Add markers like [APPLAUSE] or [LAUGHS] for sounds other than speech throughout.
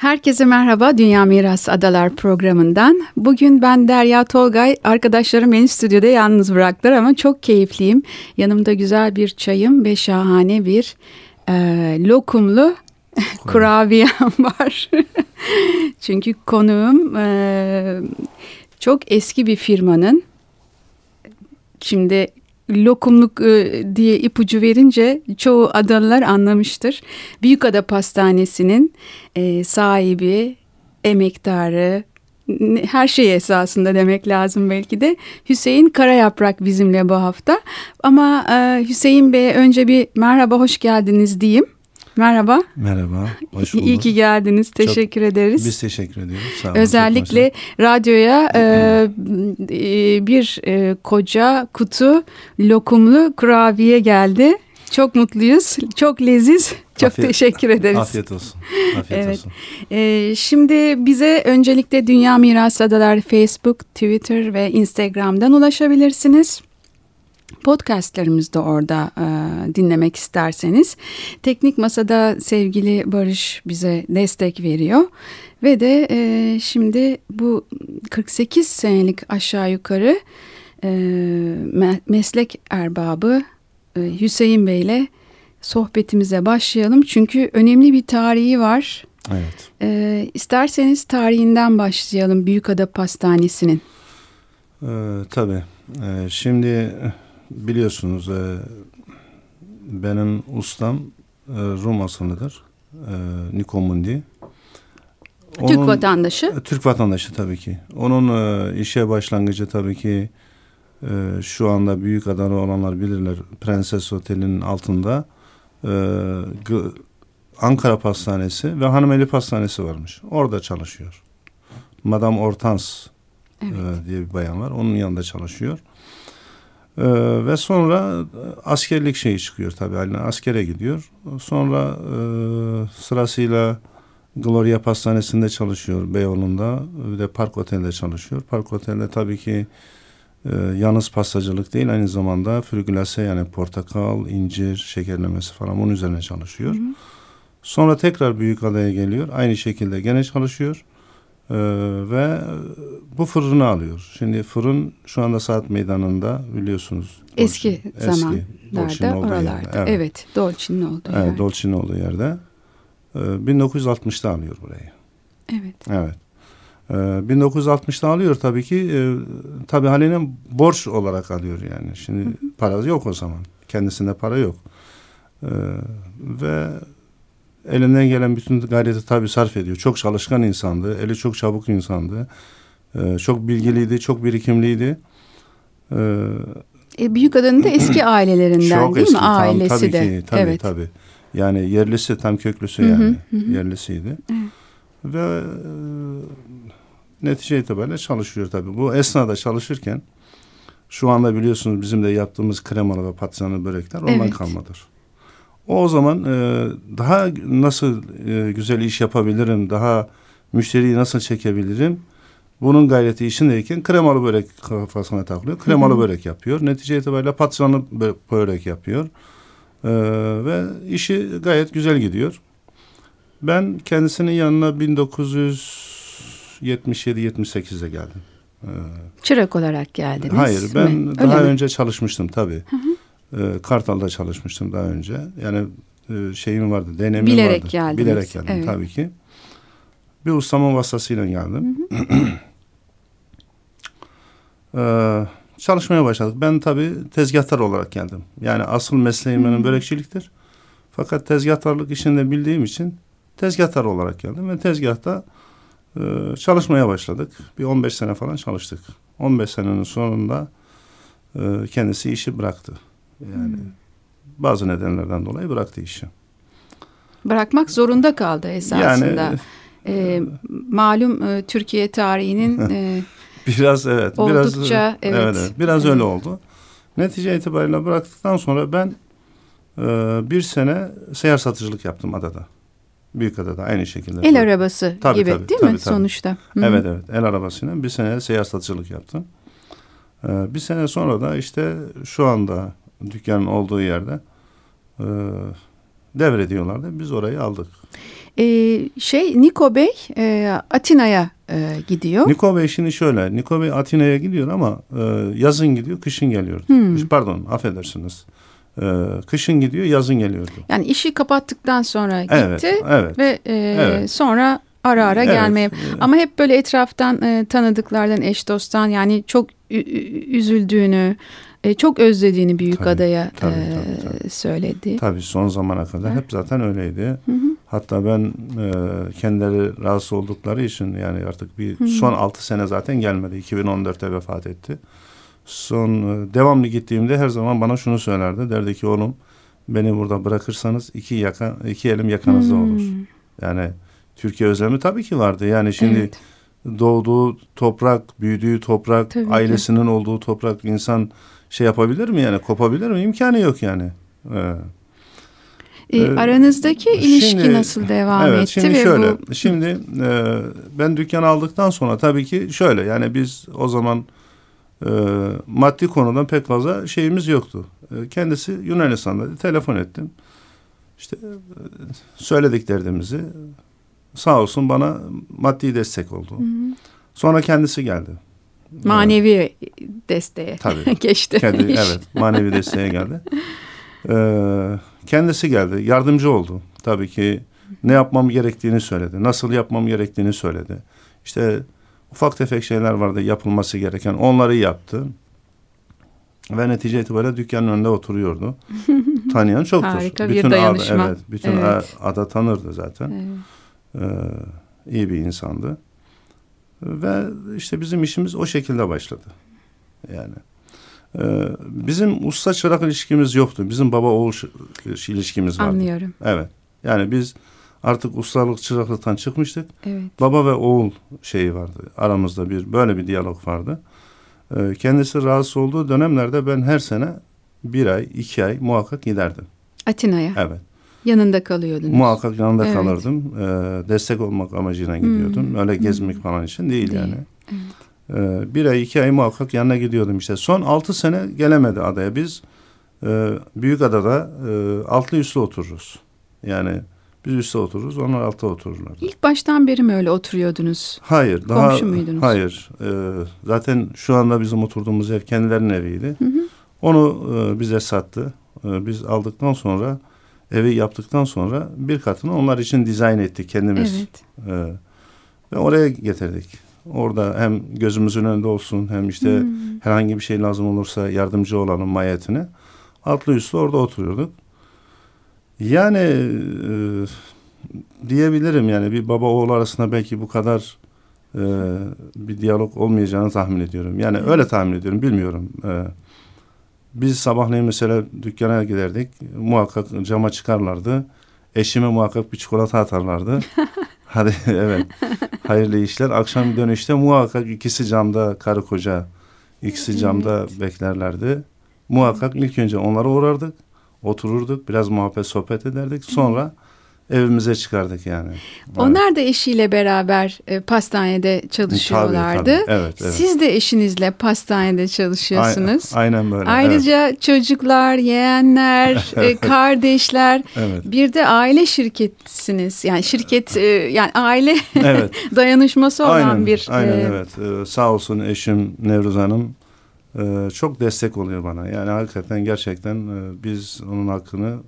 Herkese merhaba Dünya Miras Adalar programından. Bugün ben Derya Tolgay, arkadaşlarım beni stüdyoda yalnız bıraktılar ama çok keyifliyim. Yanımda güzel bir çayım ve şahane bir e, lokumlu [LAUGHS] kurabiyem [LAUGHS] var. Çünkü konuğum e, çok eski bir firmanın, şimdi lokumluk e, diye ipucu verince çoğu adalılar anlamıştır. Büyükada Pastanesi'nin e, sahibi, emektarı, her şey esasında demek lazım belki de. Hüseyin Karayaprak bizimle bu hafta. Ama e, Hüseyin Bey'e önce bir merhaba, hoş geldiniz diyeyim. Merhaba. Merhaba, hoş bulduk. İyi ki geldiniz, teşekkür Çok, ederiz. Biz teşekkür ediyoruz. Sağ olun, Özellikle radyoya e, e, bir e, koca kutu lokumlu kurabiye geldi. Çok mutluyuz, çok leziz. Çok Afiyet- teşekkür ederiz. Afiyet olsun. Afiyet Evet. olsun. Ee, şimdi bize öncelikle Dünya Miras Adalar Facebook, Twitter ve Instagram'dan ulaşabilirsiniz. Podcastlarımızı da orada e, dinlemek isterseniz. Teknik Masa'da sevgili Barış bize destek veriyor. Ve de e, şimdi bu 48 senelik aşağı yukarı e, me- meslek erbabı e, Hüseyin Bey ile sohbetimize başlayalım. Çünkü önemli bir tarihi var. Evet. E, isterseniz tarihinden başlayalım Büyükada Pastanesi'nin. Ee, tabii. Ee, şimdi biliyorsunuz e, benim ustam e, Rum asıllıdır. E, Niko Mundi. Türk Onun- vatandaşı. E, Türk vatandaşı tabii ki. Onun e, işe başlangıcı tabii ki e, şu anda büyük adalı olanlar bilirler. Prenses Otel'in altında e, Ankara Pastanesi ve Hanımeli Pastanesi varmış. Orada çalışıyor. Madame Hortens Evet. e, diye bir bayan var. Onun yanında çalışıyor. E, ve sonra e, askerlik şeyi çıkıyor tabii. haline askere gidiyor. Sonra e, sırasıyla Gloria Pastanesi'nde çalışıyor Beyoğlu'nda. Bir de Park Otel'de çalışıyor. Park Otel'de tabii ki e, yalnız pastacılık değil aynı zamanda frigülase yani portakal, incir, şekerlemesi falan bunun üzerine çalışıyor. Hı hı. Sonra tekrar Büyükada'ya geliyor. Aynı şekilde gene çalışıyor. Ee, ve bu fırını alıyor. Şimdi fırın şu anda saat meydanında biliyorsunuz. Eski Dolce- zamanlarda Dolce'nin olduğu oralarda. yerde. Evet. Evet. Dolçin'in olduğu Evet, yer. Dolce'nin olduğu yerde. Ee, 1960'ta alıyor burayı. evet. Evet. Ee, 1960'ta alıyor tabii ki. E, tabii haline borç olarak alıyor yani. Şimdi parası yok o zaman. Kendisinde para yok. Ee, ve elinden gelen bütün gayreti tabii sarf ediyor. Çok çalışkan insandı. Eli çok çabuk insandı. Ee, çok bilgiliydi, çok birikimliydi. Ee, E, Büyükada'nın da eski [CLEARS THROAT] ailelerinden çok değil eski. mi? Tam, Ailesi tabii de. Ki, tabii evet. tabii. Yani yerlisi tam köklüsü Hı hı, yani. hı hı. Yerlisiydi. Evet. Ve e, netice itibariyle çalışıyor tabii. Bu esnada çalışırken şu anda biliyorsunuz bizim de yaptığımız kremalı ve patlıcanlı börekler ondan Evet. kalmadır. O zaman e, daha nasıl e, güzel iş yapabilirim, daha müşteriyi nasıl çekebilirim? Bunun gayreti işindeyken kremalı börek kafasına takılıyor. Kremalı Hı hı. börek yapıyor. Netice itibariyle patlıcanlı bö- börek yapıyor. E, ve işi gayet güzel gidiyor. Ben kendisinin yanına 1977-78'de geldim. E, Çırak olarak geldiniz Hayır ben mi? daha Öyle mi? önce çalışmıştım tabii. E, Kartal'da çalışmıştım daha önce. Yani e, şeyim vardı, denemim Bilerek vardı. geldiniz, Bilerek geldim evet. tabii ki. Bir ustamın vasıtasıyla geldim. [CLEARS THROAT] Ee, çalışmaya başladık. Ben tabii tezgahtar olarak geldim. Yani asıl mesleğim benim börekçiliktir. Fakat tezgahtarlık işinde bildiğim için tezgahtar olarak geldim ve tezgahta e, çalışmaya başladık. Bir 15 sene falan çalıştık. 15 senenin sonunda e, kendisi işi bıraktı. Yani bazı nedenlerden dolayı bıraktı işi. Bırakmak zorunda kaldı esasında. Yani E, malum e, Türkiye tarihinin [LAUGHS] e, Biraz evet. Oldukça, biraz, evet. biraz Evet. öyle oldu. Netice itibariyle bıraktıktan sonra ben e, bir sene seyyar satıcılık yaptım adada. Büyükada'da aynı şekilde. el arabası Tabii, gibi tabii, değil mi tabii, tabii. sonuçta? Hı hı. Evet evet el arabasıyla bir sene seyyar satıcılık yaptım. E, bir sene sonra da işte şu anda dükkanın olduğu yerde e, devrediyorlardı. Biz orayı aldık. Ee, şey Niko Bey e, Atina'ya e, gidiyor. Niko Bey şimdi şöyle. Niko Bey Atina'ya gidiyor ama e, yazın gidiyor, kışın geliyordu. Hmm. Pardon, affedersiniz. E, kışın gidiyor, yazın geliyordu. Yani işi kapattıktan sonra gitti Evet, evet. ve e, Evet. sonra ara ara Evet, gelmeye. e, Ama hep böyle etraftan e, tanıdıklardan, eş dosttan yani çok üzüldüğünü, e, çok özlediğini Büyükada'ya tabii, e, tabii, tabii. söyledi. Tabii son zamana kadar hep zaten öyleydi. Hı hı. Hatta ben e, kendileri rahatsız oldukları için yani artık bir son 6 sene zaten gelmedi. 2014'te vefat etti. Son e, devamlı gittiğimde her zaman bana şunu söylerdi. Derdi ki oğlum beni burada bırakırsanız iki yaka iki elim yakanızda Hmm. olur. Yani Türkiye özlemi tabii ki vardı. Yani şimdi Evet. doğduğu toprak, büyüdüğü toprak, Tabii ki. ailesinin olduğu toprak insan şey yapabilir mi yani kopabilir mi? İmkanı yok yani. Evet. E, Ee, aranızdaki ilişki şimdi- nasıl devam evet, etti şimdi ve şöyle. bu Şimdi e, ben dükkanı aldıktan sonra tabii ki şöyle yani biz o zaman e, maddi konudan pek fazla şeyimiz yoktu. E, kendisi Yunanistan'da telefon ettim. İşte e, söyledik derdimizi. Sağ olsun bana maddi destek oldu. Hı hı. Sonra kendisi geldi. manevi desteğe Tabii. [LAUGHS] geçti. Kendi, evet manevi desteğe geldi. Ee, kendisi geldi. Yardımcı oldu. Tabii ki ne yapmam gerektiğini söyledi. Nasıl yapmam gerektiğini söyledi. İşte ufak tefek şeyler vardı yapılması gereken. Onları yaptı. Ve netice itibariyle dükkanın önünde oturuyordu. [LAUGHS] Tanıyan çoktur. Harika bir bütün dayanışma. Ada, evet, bütün Evet. ada tanırdı zaten. Evet. Ee, iyi bir insandı. Ve işte bizim işimiz o şekilde başladı. Yani ee, bizim usta çırak ilişkimiz yoktu. Bizim baba oğul ilişkimiz vardı. Anlıyorum. Evet. Yani biz artık ustalık çıraklıktan çıkmıştık. Evet. Baba ve oğul şeyi vardı. Aramızda bir böyle bir diyalog vardı. Ee, kendisi rahatsız olduğu dönemlerde ben her sene bir ay, iki ay muhakkak giderdim. Atina'ya. Evet. Yanında kalıyordunuz. Muhakkak yanında Evet. kalırdım. Ee, destek olmak amacıyla gidiyordum. Hmm. Öyle gezmek falan için değil, Değil. yani. Ee, bir ay iki ay muhakkak yanına gidiyordum işte. Son altı sene gelemedi adaya. Biz e, Büyükada'da e, altlı üstlü otururuz. Yani biz üstte otururuz, onlar altta otururlar. İlk baştan beri mi öyle oturuyordunuz? Hayır, daha Komşu muydunuz? hayır. Ee, zaten şu anda bizim oturduğumuz ev kendilerinin eviydi. Hı hı. Onu e, bize sattı. E, biz aldıktan sonra evi yaptıktan sonra bir katını onlar için dizayn ettik kendimiz. Evet. E, ve oraya getirdik. Orada hem gözümüzün önünde olsun hem işte Hmm. herhangi bir şey lazım olursa yardımcı olalım mahiyetine. Altlı üstlü orada oturuyorduk. Yani e, diyebilirim yani bir baba oğul arasında belki bu kadar e, bir diyalog olmayacağını tahmin ediyorum. Yani öyle tahmin ediyorum bilmiyorum. E, biz sabahleyin mesela dükkana giderdik. Muhakkak cama çıkarlardı. Eşime muhakkak bir çikolata atarlardı. [LAUGHS] Hadi [LAUGHS] evet. Hayırlı işler. Akşam dönüşte muhakkak ikisi camda karı koca ikisi camda beklerlerdi. Muhakkak ilk önce onlara uğrardık. Otururduk. Biraz muhabbet sohbet ederdik. Sonra evimize çıkardık yani. Onlar da eşiyle beraber e, pastanede çalışıyorlardı. Tabii, tabii. Evet, evet. Siz de eşinizle pastanede çalışıyorsunuz. A- aynen böyle. Ayrıca çocuklar, yeğenler, [LAUGHS] e, kardeşler, Evet. bir de aile şirketsiniz. Yani şirket, e, yani aile [LAUGHS] Evet. evet. [LAUGHS] dayanışması olan aynen, bir. Aynen e, evet. Ee, sağ olsun eşim Nevruz Hanım e, çok destek oluyor bana. Yani hakikaten gerçekten e, biz onun hakkını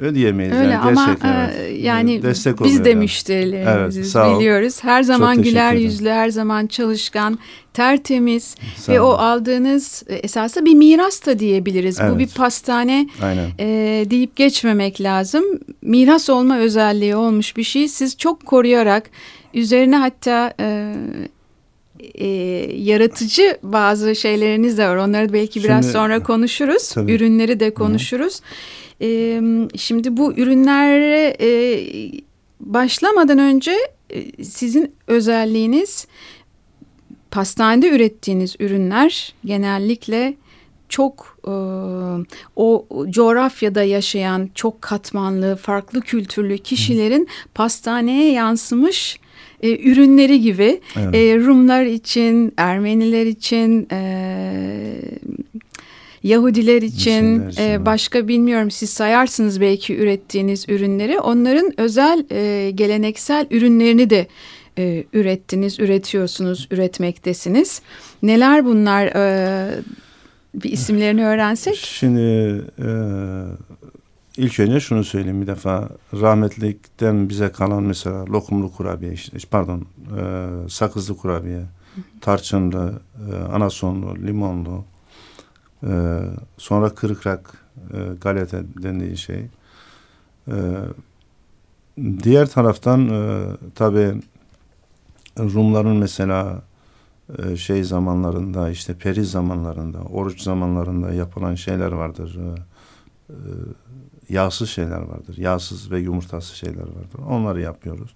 ödeyemeyiz. Öyle yani ama gerçekten, e, evet. yani destek biz de yani. müşterilerimiziz Evet, biliyoruz. Her zaman güler yüzlü, her zaman çalışkan, tertemiz Sağ ve o olun. aldığınız e, esasında bir miras da diyebiliriz. Bu Evet. bir pastane Aynen. e, deyip geçmemek lazım. Miras olma özelliği olmuş bir şey. Siz çok koruyarak üzerine hatta e, e, yaratıcı bazı şeyleriniz de var. Onları belki biraz Şimdi- sonra konuşuruz. Tabii. Ürünleri de konuşuruz. E, şimdi bu ürünlere e, başlamadan önce e, sizin özelliğiniz pastanede ürettiğiniz ürünler genellikle çok e, o coğrafyada yaşayan çok katmanlı farklı kültürlü kişilerin pastaneye yansımış e, ürünleri gibi Evet. e, Rumlar için, Ermeniler için, e, Yahudiler için, e, başka bilmiyorum siz sayarsınız belki ürettiğiniz ürünleri. Onların özel e, geleneksel ürünlerini de e, ürettiniz, üretiyorsunuz, üretmektesiniz. Neler bunlar? E, bir isimlerini öğrensek. Şimdi e, ilk önce şunu söyleyeyim bir defa rahmetlikten bize kalan mesela lokumlu kurabiye, işte, pardon e, sakızlı kurabiye, tarçınlı, e, anasonlu, limonlu, e, sonra kırıkrak e, galeta dendiği şey. E, diğer taraftan e, tabii Rumların mesela e, şey zamanlarında işte peri zamanlarında, oruç zamanlarında yapılan şeyler vardır. E, e, yağsız şeyler vardır. Yağsız ve yumurtasız şeyler vardır. Onları yapıyoruz.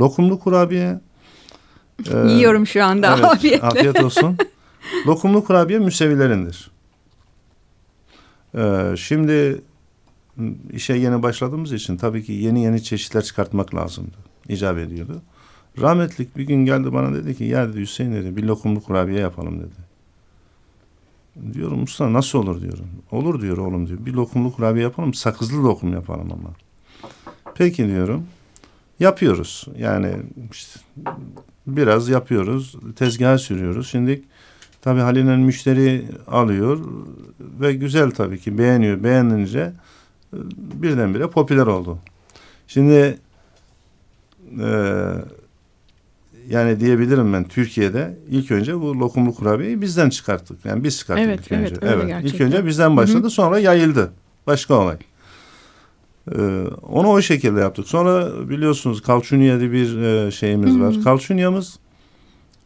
Lokumlu kurabiye [LAUGHS] Yiyorum şu anda evet, afiyetle. Afiyet olsun. [LAUGHS] Lokumlu kurabiye müsevilerindir. Şimdi işe yeni başladığımız için tabii ki yeni yeni çeşitler çıkartmak lazımdı. İcap ediyordu. Rahmetlik bir gün geldi bana dedi ki ya dedi Hüseyin dedi bir lokumlu kurabiye yapalım dedi. Diyorum usta nasıl olur diyorum. Olur diyor oğlum diyor. Bir lokumlu kurabiye yapalım sakızlı lokum yapalım ama. Peki diyorum. Yapıyoruz. Yani işte biraz yapıyoruz. Tezgaha sürüyoruz. Şimdi tabii Halil'in müşteri alıyor ve güzel tabii ki beğeniyor. Beğenince birdenbire popüler oldu. Şimdi eee yani diyebilirim ben Türkiye'de ilk önce bu lokumlu kurabiyeyi bizden çıkarttık. Yani biz çıkarttık evet, ilk önce. Evet, öyle evet. Gerçekten. İlk önce bizden başladı Hı-hı. sonra yayıldı. Başka olay. Ee, onu o şekilde yaptık. Sonra biliyorsunuz kalçunya diye bir e, şeyimiz Hı-hı. var. Kalçunyamız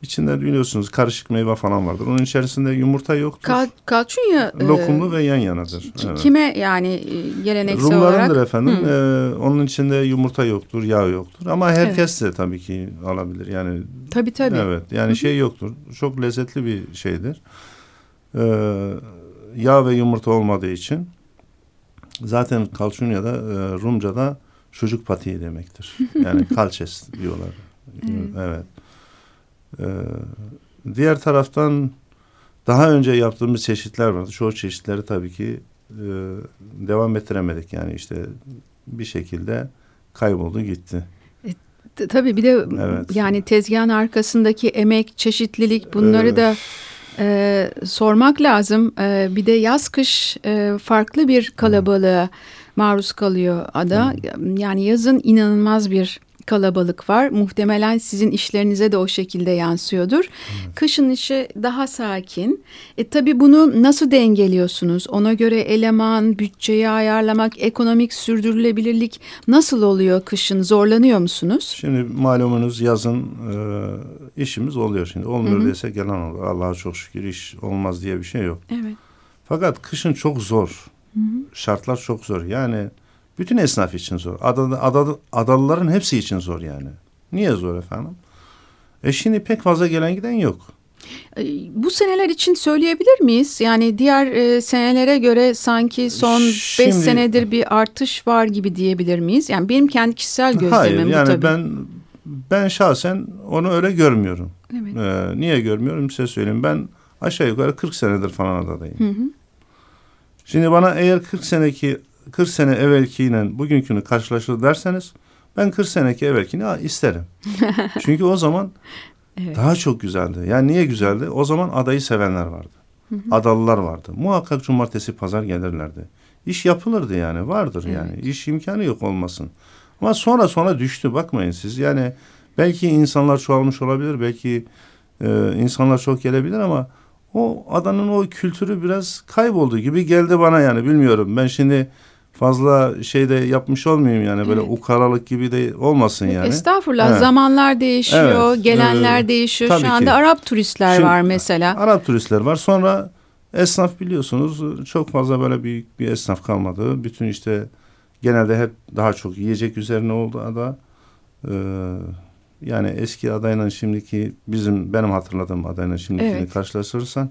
İçinde biliyorsunuz karışık meyve falan vardır. Onun içerisinde yumurta yoktur. Kal kalçunya e, lokumlu e, ve yan yanadır. Evet. Kime yani e, geleneksel Rumlarındır olarak? Rumlarındır efendim. Ee, onun içinde yumurta yoktur, yağ yoktur. Ama herkes evet. de tabii ki alabilir. Yani Tabii tabii. Evet. Yani Hı -hı. şey yoktur. Çok lezzetli bir şeydir. Ee, yağ ve yumurta olmadığı için zaten kalçunya da e, Rumca'da çocuk patiği demektir. [LAUGHS] Yani kalçes diyorlar. evet. evet. Ee, diğer taraftan daha önce yaptığımız çeşitler vardı. Çoğu çeşitleri tabii ki e, devam ettiremedik. Yani işte bir şekilde kayboldu gitti. E, tabii bir de evet. yani tezgahın arkasındaki emek, çeşitlilik bunları evet. da e, sormak lazım. E, bir de yaz kış e, farklı bir kalabalığa maruz kalıyor ada. Hmm. Yani yazın inanılmaz bir kalabalık var. Muhtemelen sizin işlerinize de o şekilde yansıyordur. Evet. Kışın işi daha sakin. E tabii bunu nasıl dengeliyorsunuz? Ona göre eleman, bütçeyi ayarlamak, ekonomik sürdürülebilirlik nasıl oluyor kışın? Zorlanıyor musunuz? Şimdi malumunuz yazın e, işimiz oluyor şimdi. Olmuyor Hı-hı. desek yalan olur. Allah'a çok şükür iş olmaz diye bir şey yok. Evet. Fakat kışın çok zor. Hı-hı. Şartlar çok zor. Yani bütün esnaf için zor. Ada, ada, adalıların hepsi için zor yani. Niye zor efendim? E şimdi pek fazla gelen giden yok. Bu seneler için söyleyebilir miyiz? Yani diğer e, senelere göre sanki son Şimdi, beş senedir bir artış var gibi diyebilir miyiz? Yani benim kendi kişisel gözlemim hayır, yani bu tabii. ben ben şahsen onu öyle görmüyorum. Evet. Ee, niye görmüyorum size söyleyeyim. Ben aşağı yukarı 40 senedir falan adadayım. Hı hı. Şimdi bana eğer 40 seneki 40 sene evvelkiyle bugünkünü karşılaştır derseniz ben 40 seneki evvelkini isterim. [LAUGHS] Çünkü o zaman evet. daha çok güzeldi. Yani niye güzeldi? O zaman adayı sevenler vardı. Hı hı. Adalılar vardı. Muhakkak cumartesi pazar gelirlerdi. İş yapılırdı yani vardır evet. yani. İş imkanı yok olmasın. Ama sonra sonra düştü bakmayın siz. Yani belki insanlar çoğalmış olabilir. Belki e, insanlar çok gelebilir ama o adanın o kültürü biraz kayboldu gibi geldi bana yani bilmiyorum. Ben şimdi fazla şey de yapmış olmayayım yani böyle evet. ukalalık gibi de olmasın yani. Estağfurullah evet. zamanlar değişiyor, evet. gelenler ee, değişiyor. Şu anda ki. Arap turistler Şimdi, var mesela. Arap turistler var. Sonra esnaf biliyorsunuz çok fazla böyle büyük bir esnaf kalmadı. Bütün işte genelde hep daha çok yiyecek üzerine oldu ada. Ee, yani eski adayla şimdiki bizim benim hatırladığım adayla şimdikini evet. karşılaştırırsan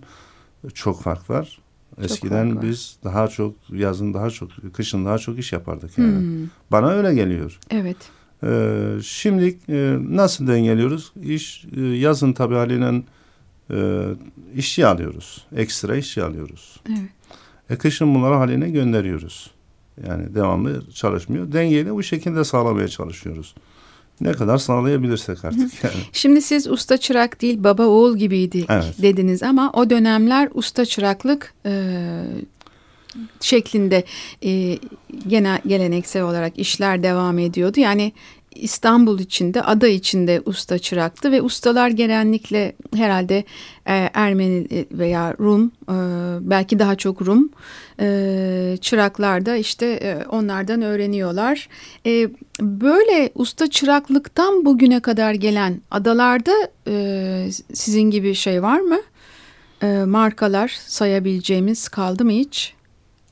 çok fark var. Eskiden biz daha çok yazın daha çok kışın daha çok iş yapardık yani. Hmm. Bana öyle geliyor. Evet. Ee, şimdi e, nasıl dengeliyoruz? İş e, yazın tabii haliyle e, işçi alıyoruz. Ekstra işçi alıyoruz. Evet. E kışın bunları haline gönderiyoruz. Yani devamlı çalışmıyor. Dengeyi de bu şekilde sağlamaya çalışıyoruz. Ne kadar sağlayabilirsek artık yani. Şimdi siz usta çırak değil baba oğul gibiydi Evet. dediniz ama o dönemler usta çıraklık e, şeklinde e, genel geleneksel olarak işler devam ediyordu. Yani İstanbul içinde, ada içinde usta çıraktı ve ustalar genellikle herhalde e, Ermeni veya Rum, e, belki daha çok Rum e, çıraklar da işte e, onlardan öğreniyorlar. E, böyle usta çıraklıktan bugüne kadar gelen adalarda e, sizin gibi şey var mı? E, markalar sayabileceğimiz kaldı mı hiç?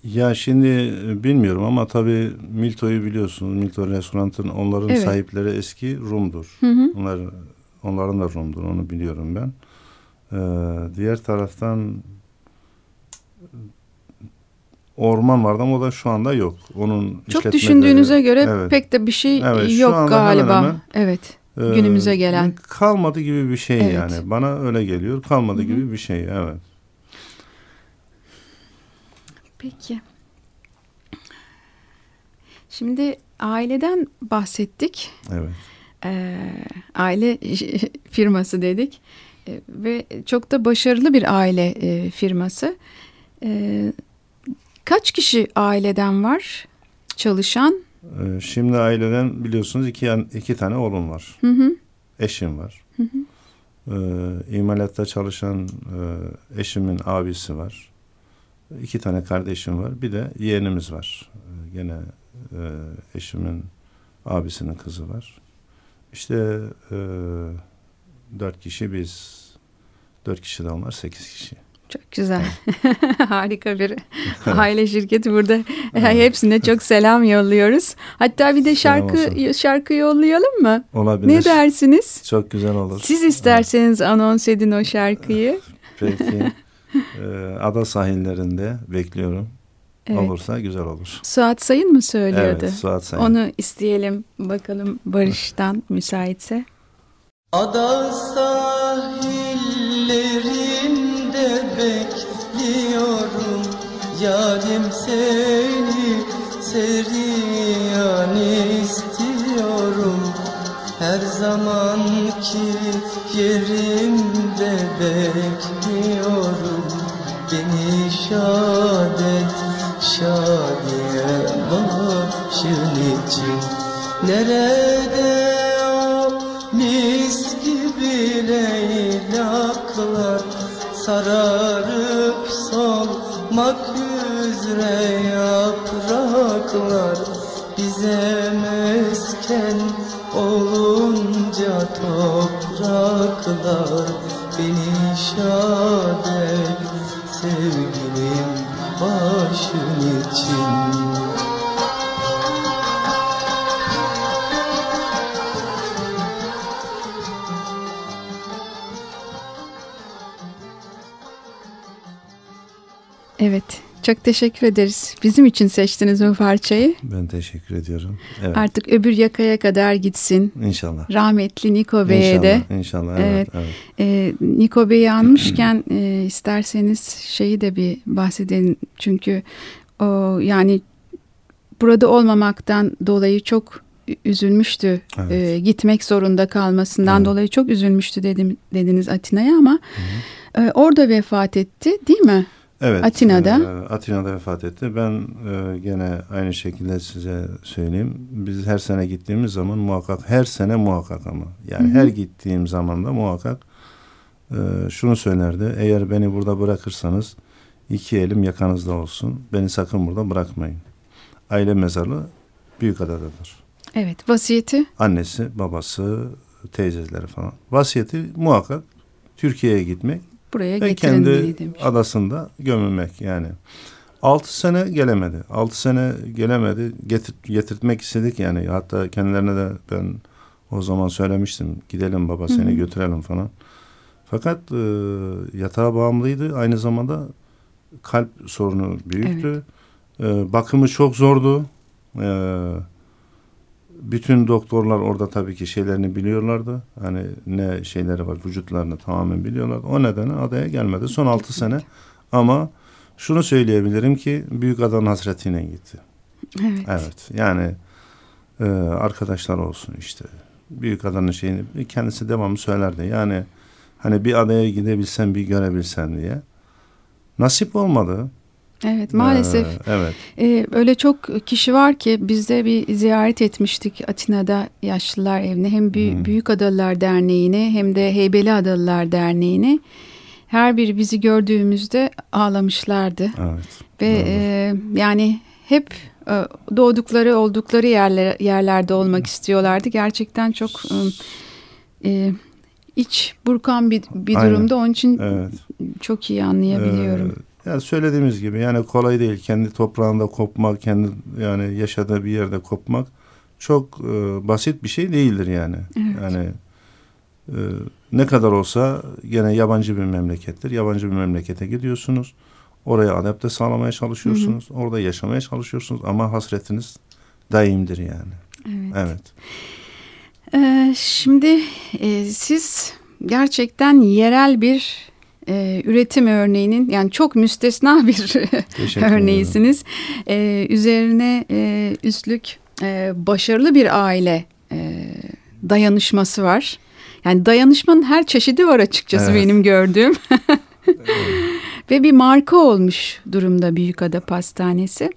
Ya şimdi e, bilmiyorum ama tabii Milto'yu biliyorsunuz. Milto restoranın onların Evet. sahipleri eski Rum'dur. Hı hı. Onlar onların da Rum'dur onu biliyorum ben. Ee, diğer taraftan orman vardı ama o da şu anda yok. Onun Çok düşündüğünüze göre Evet. pek de bir şey Evet, yok galiba. hemen hemen, evet. Ee, günümüze gelen. kalmadı gibi bir şey Evet. yani. Bana öyle geliyor. Kalmadı Hı hı. gibi bir şey. Evet. Peki. Şimdi aileden bahsettik. Evet. Ee, aile [LAUGHS] firması dedik. Ee, ve çok da başarılı bir aile e, firması. Ee, kaç kişi aileden var çalışan? Ee, şimdi aileden biliyorsunuz iki, iki tane oğlum var. Hı hı. Eşim var. Hı hı. Ee, imalatta çalışan e, eşimin abisi var. İki tane kardeşim var. Bir de yeğenimiz var. Ee, gene e, eşimin abisinin kızı var. İşte e, dört kişi biz. Dört kişi de onlar sekiz kişi. Çok güzel. [LAUGHS] Harika bir [LAUGHS] aile şirketi burada. Evet. Hepsine çok selam yolluyoruz. Hatta bir de şarkı şarkı yollayalım mı? Olabilir. Ne dersiniz? Çok güzel olur. Siz isterseniz anons edin o şarkıyı. [LAUGHS] Peki. Ee, ada sahillerinde bekliyorum. Evet. Olursa güzel olur. Suat Sayın mı söylüyordu? Evet, Suat Sayın. Onu isteyelim bakalım Barış'tan [LAUGHS] müsaitse. Ada sahillerinde bekliyorum Yarim seni seriyan istiyorum Her zamanki yerimde bekliyorum Nerede o mis gibi leylaklar Sararıp solmak üzere yapraklar? Bize mesken olunca topraklar Beni şad et sevgilim başın için Evet çok teşekkür ederiz. Bizim için seçtiniz bu parçayı. Ben teşekkür ediyorum. Evet. Artık öbür yakaya kadar gitsin. İnşallah. Rahmetli Niko Bey'e de. İnşallah. İnşallah. Evet. Evet. evet. E, Niko Bey'i anmışken e, isterseniz şeyi de bir bahsedelim. Çünkü o yani burada olmamaktan dolayı çok üzülmüştü. Evet. E, gitmek zorunda kalmasından Evet. dolayı çok üzülmüştü dedim dediniz Atina'ya ama e, orada vefat etti değil mi? Evet. Atina'da. e, Atina'da vefat etti. Ben e, gene aynı şekilde size söyleyeyim. Biz her sene gittiğimiz zaman muhakkak her sene muhakkak ama yani Hı hı. her gittiğim zaman da muhakkak e, şunu söylerdi. Eğer beni burada bırakırsanız iki elim yakanızda olsun. Beni sakın burada bırakmayın. Aile mezarlığı Büyükada'dadır. Evet vasiyeti Annesi, babası, teyzeleri falan. Vasiyeti muhakkak Türkiye'ye gitmek buraya ve kendi demiş. adasında gömülmek yani. 6 sene gelemedi. 6 sene gelemedi. Getir, getirtmek istedik yani. Hatta kendilerine de ben o zaman söylemiştim. Gidelim baba seni Hı hı. götürelim falan. Fakat e, yatağa bağımlıydı. Aynı zamanda kalp sorunu büyüktü. E, bakımı çok zordu. E, bütün doktorlar orada tabii ki şeylerini biliyorlardı. Hani ne şeyleri var vücutlarını tamamen biliyorlardı. O nedenle adaya gelmedi. Son altı sene ama şunu söyleyebilirim ki büyük adanın hasretiyle gitti. Evet. Evet. Yani e, arkadaşlar olsun işte. Büyük adanın şeyini kendisi devamlı söylerdi. Yani hani bir adaya gidebilsen bir görebilsen diye. Nasip olmadı. Evet maalesef. Ee, evet. Ee, öyle çok kişi var ki biz de bir ziyaret etmiştik Atina'da Yaşlılar Evi'ne. Hem Büy- Hmm. Büyük Adalılar Derneği'ne hem de Heybeli Adalılar Derneği'ne. Her biri bizi gördüğümüzde ağlamışlardı. Evet. Ve Doğru. e, yani hep e, doğdukları oldukları yerler, yerlerde olmak istiyorlardı. Gerçekten çok e, iç burkan bir, bir Aynen. durumda. Onun için Evet. çok iyi anlayabiliyorum. Ee, yani söylediğimiz gibi yani kolay değil. Kendi toprağında kopmak, kendi yani yaşadığı bir yerde kopmak çok e, basit bir şey değildir yani. Evet. Yani e, ne kadar olsa gene yabancı bir memlekettir. Yabancı bir memlekete gidiyorsunuz. Oraya adapte sağlamaya çalışıyorsunuz. Orada yaşamaya çalışıyorsunuz ama hasretiniz daimdir yani. Evet. Evet. Ee, şimdi e, siz gerçekten yerel bir e, üretim örneğinin yani çok müstesna bir [LAUGHS] örneğisiniz. Ee, üzerine e, üstlük e, başarılı bir aile e, dayanışması var. Yani dayanışmanın her çeşidi var açıkçası Evet. benim gördüğüm. [LAUGHS] Ve bir marka olmuş durumda Büyükada Pastanesi.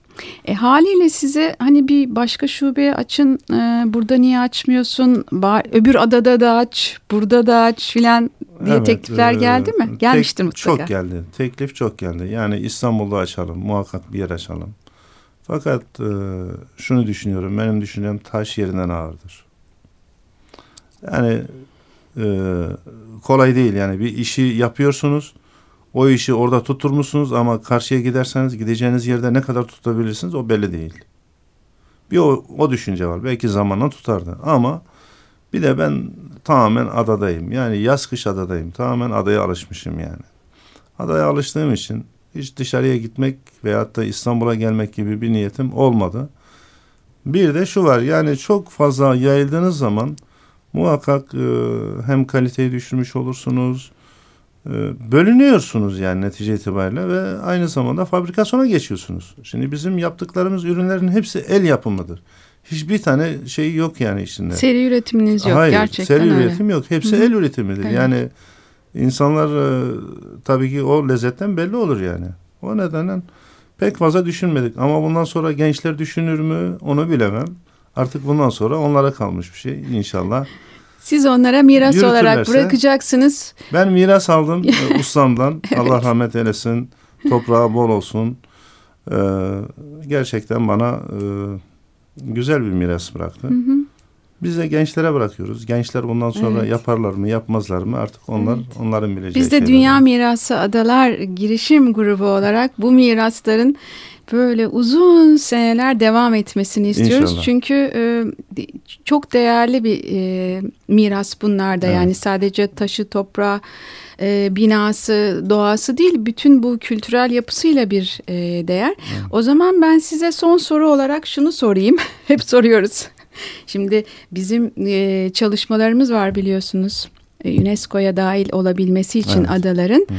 E, haliyle size hani bir başka şube açın, e, burada niye açmıyorsun, Ba- öbür adada da aç, burada da aç filan diye Evet, teklifler e, geldi mi? tek- Gelmiştir mutlaka. Çok geldi. Teklif çok geldi. Yani İstanbul'da açalım. Muhakkak bir yer açalım. Fakat e, şunu düşünüyorum. Benim düşüncem taş yerinden ağırdır. Yani e, kolay değil. Yani bir işi yapıyorsunuz. O işi orada tutturmuşsunuz ama karşıya giderseniz gideceğiniz yerde ne kadar tutabilirsiniz o belli değil. Bir o, o düşünce var. Belki zamanla tutardı ama bir de ben tamamen adadayım. Yani yaz kış adadayım. Tamamen adaya alışmışım yani. Adaya alıştığım için hiç dışarıya gitmek veyahut da İstanbul'a gelmek gibi bir niyetim olmadı. Bir de şu var yani çok fazla yayıldığınız zaman muhakkak e, hem kaliteyi düşürmüş olursunuz, bölünüyorsunuz yani netice itibariyle ve aynı zamanda fabrikasyona geçiyorsunuz. Şimdi bizim yaptıklarımız ürünlerin hepsi el yapımıdır. Hiçbir tane şey yok yani içinde. Seri üretiminiz yok Hayır, gerçekten seri öyle. üretim yok. Hepsi hı. el üretimidir. Evet. Yani insanlar e, tabii ki o lezzetten belli olur yani. O nedenle pek fazla düşünmedik. Ama bundan sonra gençler düşünür mü onu bilemem. Artık bundan sonra onlara kalmış bir şey inşallah. Siz onlara miras olarak bırakacaksınız. Ben miras aldım [LAUGHS] e, ustamdan. Allah rahmet eylesin. Toprağı bol olsun. E, gerçekten bana e, güzel bir miras bıraktı. Hı hı. Biz de gençlere bırakıyoruz. Gençler bundan sonra Evet. yaparlar mı, yapmazlar mı artık onlar Evet. onların bileceği Biz de şeyler. Dünya Mirası Adalar girişim grubu olarak bu mirasların böyle uzun seneler devam etmesini istiyoruz. İnşallah. Çünkü e, çok değerli bir e, miras bunlar da. Evet. Yani sadece taşı, toprağı, e, binası, doğası değil bütün bu kültürel yapısıyla bir e, değer. O zaman ben size son soru olarak şunu sorayım. [LAUGHS] Hep soruyoruz. [LAUGHS] Şimdi bizim e, çalışmalarımız var biliyorsunuz. E, UNESCO'ya dahil olabilmesi için Evet. adaların. Hı hı.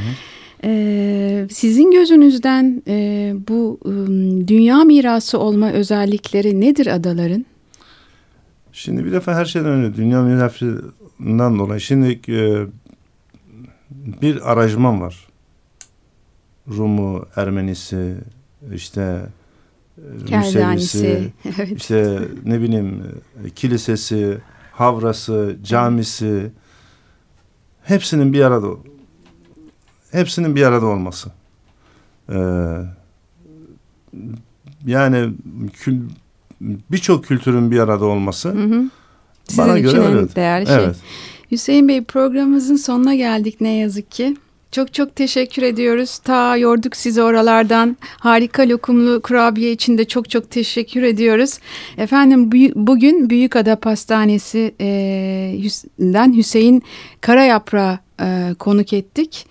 E, sizin gözünüzden e, bu e, dünya mirası olma özellikleri nedir adaların? Şimdi bir defa her şeyden önce dünya mirasından dolayı şimdi e, bir aranjman var. Rumu, Ermenisi, işte Kerdanesi. Müsevvisi, [LAUGHS] evet. işte ne bileyim e, kilisesi, havrası, camisi hepsinin bir arada hepsinin bir arada olması. Ee, yani kül- birçok kültürün bir arada olması Hı hı. Sizin bana için göre en değerli şey. Evet. Hüseyin Bey programımızın sonuna geldik ne yazık ki. Çok çok teşekkür ediyoruz. Ta yorduk sizi oralardan. Harika lokumlu kurabiye için de çok çok teşekkür ediyoruz. Efendim bu- bugün Büyükada Pastanesi'den Hüseyin Karayapra e, konuk ettik.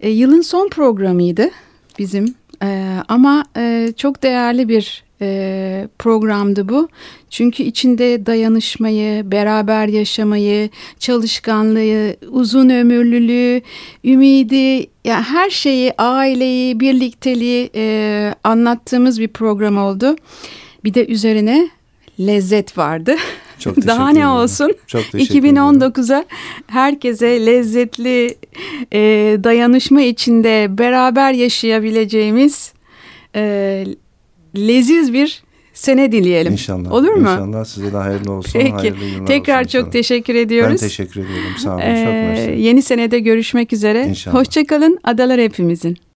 E, yılın son programıydı bizim. E, ama çok değerli bir e, programdı bu. Çünkü içinde dayanışmayı, beraber yaşamayı, çalışkanlığı, uzun ömürlülüğü, ümidi, yani her şeyi, aileyi, birlikteliği e, anlattığımız bir program oldu. Bir de üzerine lezzet vardı. Çok [LAUGHS] Daha ne olsun? Çok teşekkür ederim. 2019'a herkese lezzetli e, dayanışma içinde beraber yaşayabileceğimiz e, leziz bir sene dileyelim. İnşallah. Olur mu? İnşallah size de hayırlı olsun. Peki. Hayırlı yıllar Tekrar olsun çok inşallah. teşekkür Ben ediyoruz. teşekkür ediyorum. Sağ olun. Ee, çok mersi. yeni senede görüşmek üzere. İnşallah. Hoşçakalın. Adalar hepimizin.